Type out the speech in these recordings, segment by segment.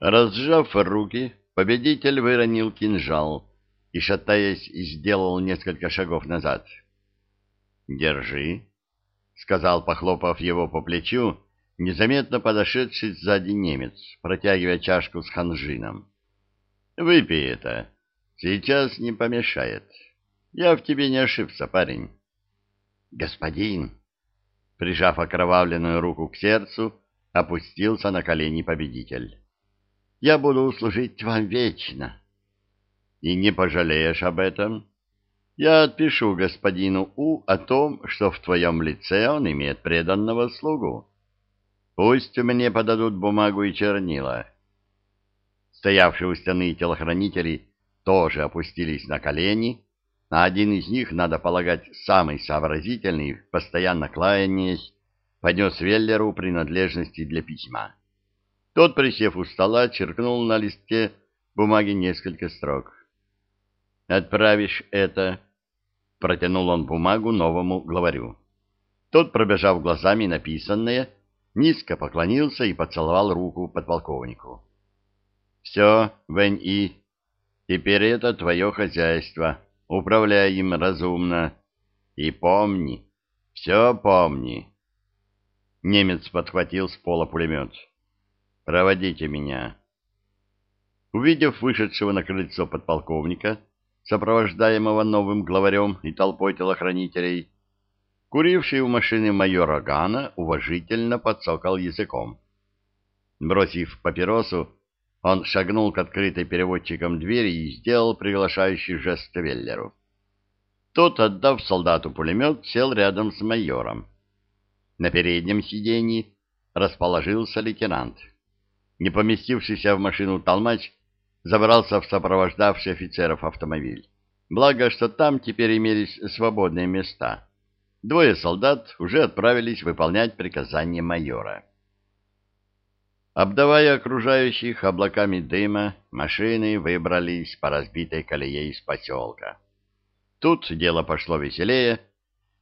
Разжав руки, победитель выронил кинжал и, шатаясь, сделал несколько шагов назад. «Держи», — сказал, похлопав его по плечу, незаметно подошедший сзади немец, протягивая чашку с ханжином. «Выпей это. Сейчас не помешает. Я в тебе не ошибся, парень». «Господин!» Прижав окровавленную руку к сердцу, опустился на колени победитель. «Я буду служить вам вечно». «И не пожалеешь об этом?» «Я отпишу господину У о том, что в твоем лице он имеет преданного слугу. Пусть мне подадут бумагу и чернила». Стоявшие у стены телохранители тоже опустились на колени, а один из них, надо полагать, самый сообразительный, постоянно кланяясь, поднес Веллеру принадлежности для письма. Тот, присев у стола, черкнул на листе бумаги несколько строк. «Отправишь это...» — протянул он бумагу новому главарю. Тот, пробежав глазами написанное, низко поклонился и поцеловал руку подполковнику. «Все, Вэнь-И, теперь это твое хозяйство» управляй им разумно. И помни, все помни. Немец подхватил с пола пулемет. «Проводите меня». Увидев вышедшего на крыльцо подполковника, сопровождаемого новым главарем и толпой телохранителей, куривший у машины майор Агана уважительно подсокал языком. Бросив папиросу, он шагнул к открытой переводчиком двери и сделал приглашающий жест Веллеру. Тот, отдав солдату пулемет, сел рядом с майором. На переднем сиденье расположился лейтенант. Не поместившийся в машину толмач забрался в сопровождавший офицеров автомобиль. Благо, что там теперь имелись свободные места. Двое солдат уже отправились выполнять приказания майора. Обдавая окружающих облаками дыма, машины выбрались по разбитой колее из поселка. Тут дело пошло веселее.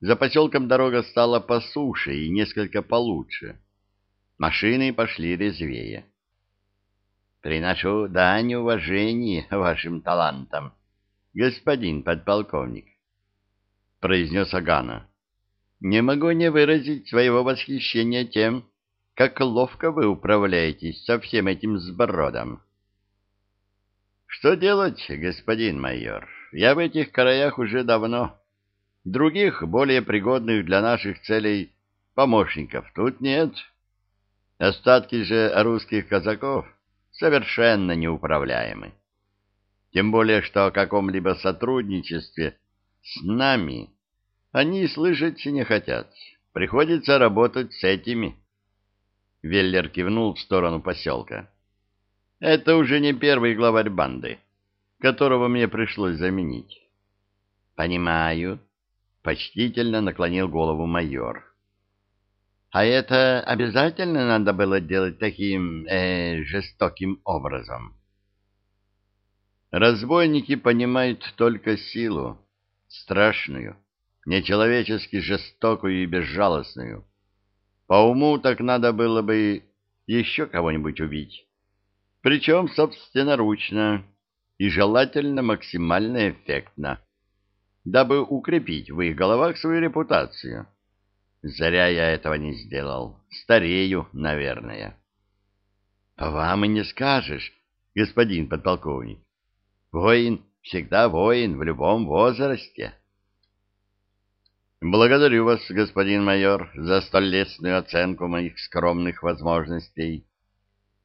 За поселком дорога стала по суше и несколько получше. Машины пошли резвее. «Приношу дань уважения вашим талантам, господин подполковник», — произнес Агана. «Не могу не выразить своего восхищения тем, как ловко вы управляетесь со всем этим сбродом. Что делать, господин майор? Я в этих краях уже давно. Других, более пригодных для наших целей помощников тут нет. Остатки же русских казаков совершенно неуправляемы. Тем более, что о каком-либо сотрудничестве с нами они слышать не хотят. Приходится работать с этими Веллер кивнул в сторону поселка. Это уже не первый главарь банды, которого мне пришлось заменить. Понимаю, почтительно наклонил голову майор. А это обязательно надо было делать таким э, жестоким образом. Разбойники понимают только силу, страшную, нечеловечески жестокую и безжалостную. По уму так надо было бы еще кого-нибудь убить. Причем собственноручно и желательно максимально эффектно, дабы укрепить в их головах свою репутацию. Зря я этого не сделал. Старею, наверное. — Вам и не скажешь, господин подполковник. Воин всегда воин в любом возрасте. — Благодарю вас, господин майор, за столь лестную оценку моих скромных возможностей,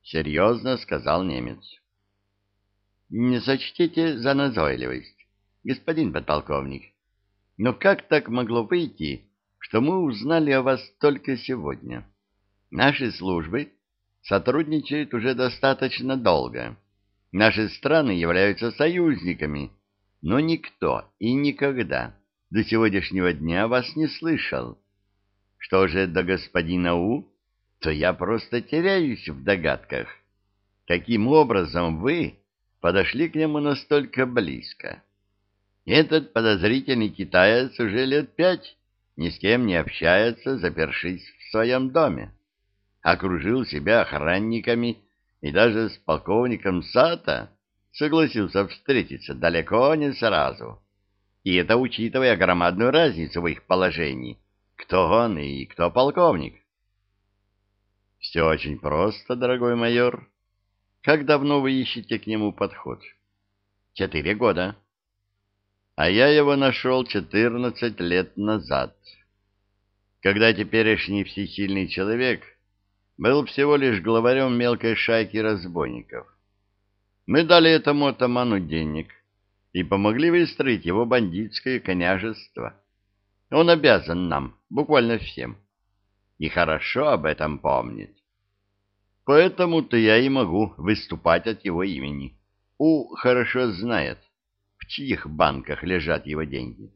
серьезно сказал немец. Не сочтите за назойливость, господин подполковник. Но как так могло выйти, что мы узнали о вас только сегодня? Наши службы сотрудничают уже достаточно долго. Наши страны являются союзниками, но никто и никогда до сегодняшнего дня вас не слышал. Что же до господина У, то я просто теряюсь в догадках. Каким образом вы подошли к нему настолько близко? Этот подозрительный китаец уже лет пять ни с кем не общается, запершись в своем доме. Окружил себя охранниками и даже с полковником Сата согласился встретиться далеко не сразу. И это учитывая громадную разницу в их положении. Кто он и кто полковник? Все очень просто, дорогой майор. Как давно вы ищете к нему подход? Четыре года. А я его нашел четырнадцать лет назад. Когда теперешний всесильный человек был всего лишь главарем мелкой шайки разбойников. Мы дали этому атаману денег и помогли выстроить его бандитское княжество. Он обязан нам, буквально всем. И хорошо об этом помнит. Поэтому-то я и могу выступать от его имени. У хорошо знает, чьих банках лежат его деньги.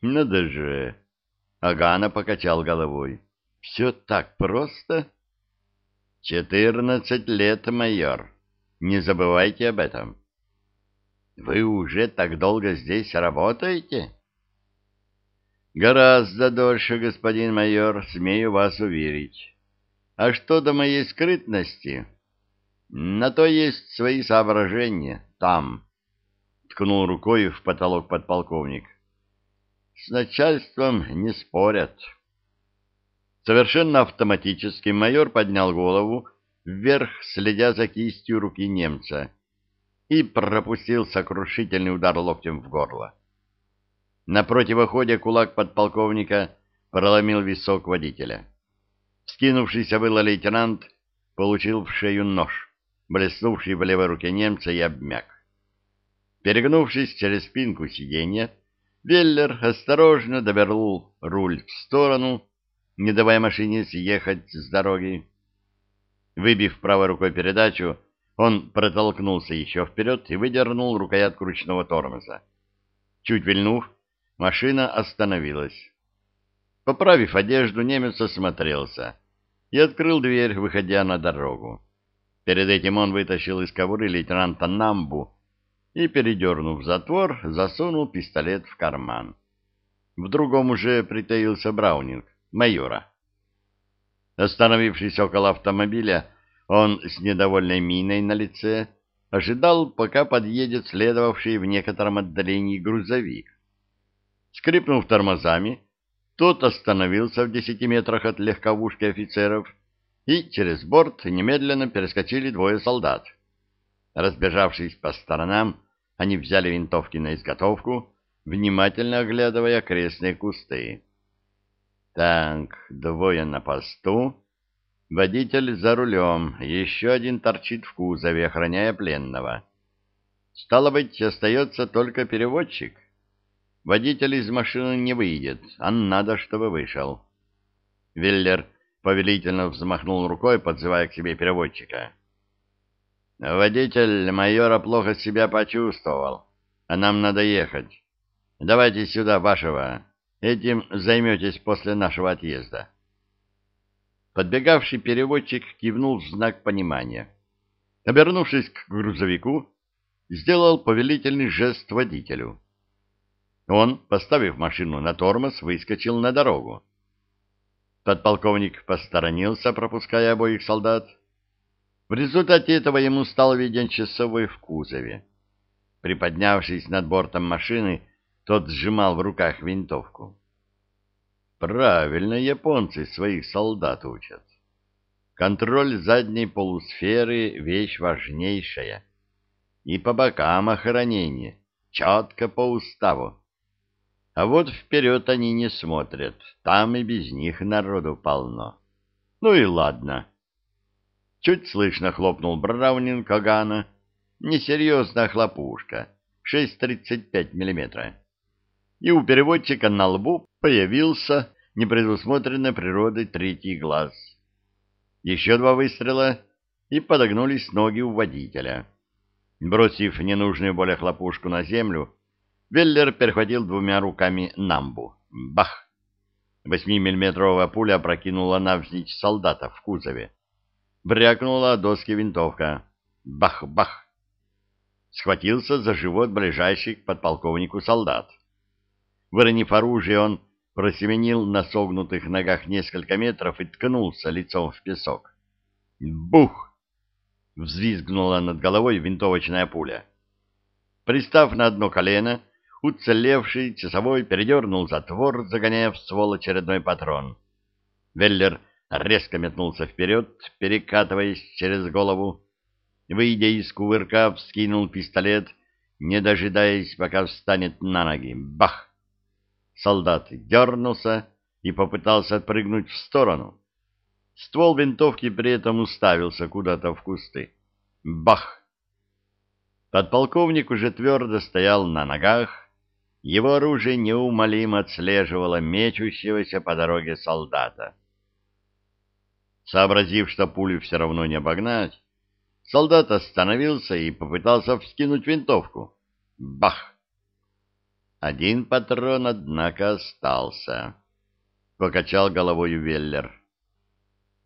Надо же... Агана покачал головой. Все так просто? Четырнадцать лет, майор. Не забывайте об этом. Вы уже так долго здесь работаете? Гораздо дольше, господин майор, смею вас уверить. А что до моей скрытности? На то есть свои соображения. Там. Ткнул рукой в потолок подполковник. С начальством не спорят. Совершенно автоматически майор поднял голову вверх, следя за кистью руки немца, и пропустил сокрушительный удар локтем в горло. На противоходе кулак подполковника проломил висок водителя. Вскинувшийся было лейтенант получил в шею нож, блеснувший в левой руке немца, и обмяк. Перегнувшись через спинку сиденья, Веллер осторожно довернул руль в сторону, не давая машине съехать с дороги. Выбив правой рукой передачу, он протолкнулся еще вперед и выдернул рукоятку ручного тормоза. Чуть вильнув, машина остановилась. Поправив одежду, немец осмотрелся и открыл дверь, выходя на дорогу. Перед этим он вытащил из кобуры лейтенанта Намбу и, передернув затвор, засунул пистолет в карман. В другом уже притаился Браунинг, майора. Остановившись около автомобиля, он с недовольной миной на лице ожидал, пока подъедет следовавший в некотором отдалении грузовик. Скрипнув тормозами, тот остановился в десяти метрах от легковушки офицеров, и через борт немедленно перескочили двое солдат. Разбежавшись по сторонам, они взяли винтовки на изготовку, внимательно оглядывая окрестные кусты. Так, двое на посту, водитель за рулем, еще один торчит в кузове, охраняя пленного. Стало быть, остается только переводчик. Водитель из машины не выйдет, а надо, чтобы вышел. Виллер повелительно взмахнул рукой, подзывая к себе переводчика. Водитель майора плохо себя почувствовал, а нам надо ехать. Давайте сюда вашего. Этим займетесь после нашего отъезда. Подбегавший переводчик кивнул в знак понимания. Обернувшись к грузовику, сделал повелительный жест водителю. Он, поставив машину на тормоз, выскочил на дорогу. Подполковник посторонился, пропуская обоих солдат. В результате этого ему стал виден часовой в кузове. Приподнявшись над бортом машины, тот сжимал в руках винтовку. Правильно японцы своих солдат учат. Контроль задней полусферы — вещь важнейшая. И по бокам охранение, четко по уставу. А вот вперед они не смотрят, там и без них народу полно. Ну и ладно. Чуть слышно хлопнул Браунинг Кагана. Несерьезная хлопушка, 6,35 миллиметра. И у переводчика на лбу появился непредусмотренной природой третий глаз. Еще два выстрела, и подогнулись ноги у водителя. Бросив ненужную более хлопушку на землю, Веллер перехватил двумя руками намбу. Бах! Восьмимиллиметровая пуля прокинула навзничь солдата в кузове брякнула доски винтовка. Бах-бах! Схватился за живот ближайший к подполковнику солдат. Выронив оружие, он просеменил на согнутых ногах несколько метров и ткнулся лицом в песок. Бух! взвизгнула над головой винтовочная пуля. Пристав на одно колено, уцелевший часовой передернул затвор, загоняя в ствол очередной патрон. Веллер резко метнулся вперед, перекатываясь через голову. Выйдя из кувырка, вскинул пистолет, не дожидаясь, пока встанет на ноги. Бах! Солдат дернулся и попытался отпрыгнуть в сторону. Ствол винтовки при этом уставился куда-то в кусты. Бах! Подполковник уже твердо стоял на ногах, его оружие неумолимо отслеживало мечущегося по дороге солдата. Сообразив, что пулю все равно не обогнать, солдат остановился и попытался вскинуть винтовку. Бах! Один патрон, однако, остался. Покачал головой Веллер.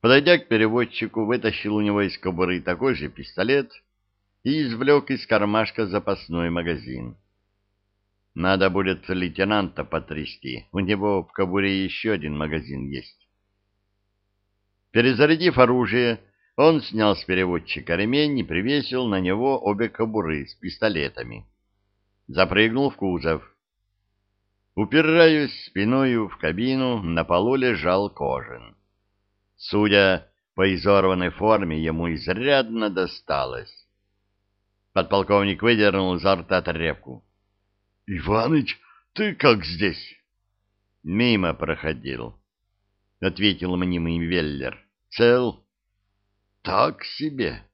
Подойдя к переводчику, вытащил у него из кобуры такой же пистолет и извлек из кармашка запасной магазин. Надо будет лейтенанта потрясти, у него в кобуре еще один магазин есть. Перезарядив оружие, он снял с переводчика ремень и привесил на него обе кобуры с пистолетами. Запрыгнул в кузов. Упираясь спиною в кабину, на полу лежал кожин. Судя по изорванной форме, ему изрядно досталось. Подполковник выдернул изо рта трепку. — Иваныч, ты как здесь? — Мимо проходил, — ответил мнимый Веллер. — Цел? — Так себе.